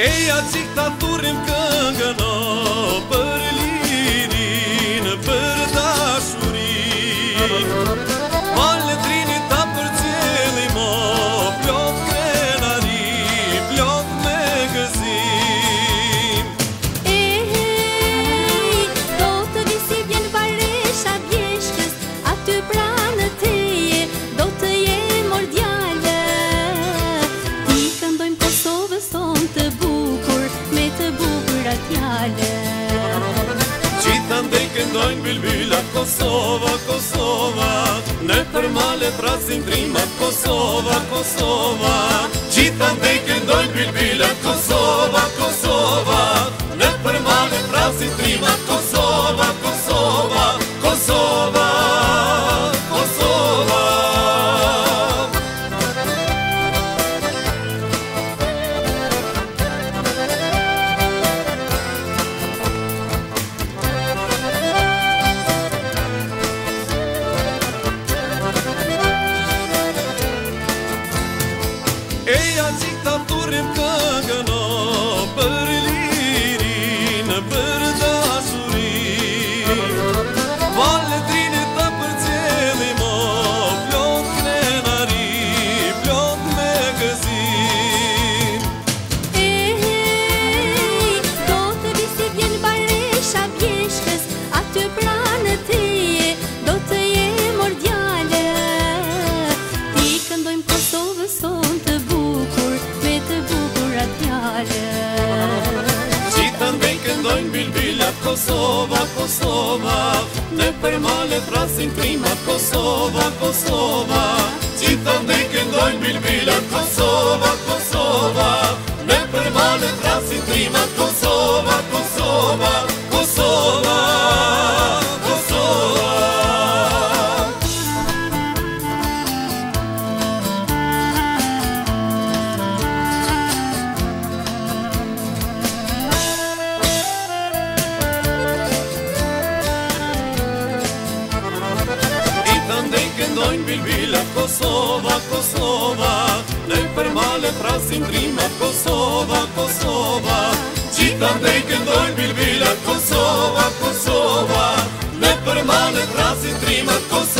Ei, a dictatura em Cangana Gjithande i këndojnë bil Kosova, Kosova Ne për male prazim trimat Kosova, Kosova Gjithande i këndojnë Nazi, tam falë Si të ndëj këndojnë bilbilat Kosova, Kosova Në për male frasin krimat Kosova, Kosova Si të ndëj këndojnë bilbilat Kosova, Kosova Në për male frasin krimat Kosova, Kosova noj bi bila Kosova, Kosova, naj premale prasim prima Kosova, Kosova. Čitam neke noj bi bila Kosova, Kosova, naj premale prasim prima Kosova.